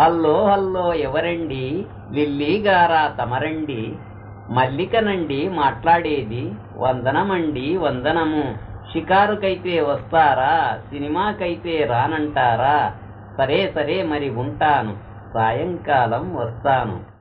Hello hello ఎవరండి? Lily గారా తమరండి. మల్లికనండి మాట్లాడేది. వందనమండి వందనము. షికారుకైతే వస్తారా? సినిమాకైతే రానంటారా? సరే సరే మరి ఉంటాను. సాయంకాలం వస్తాను.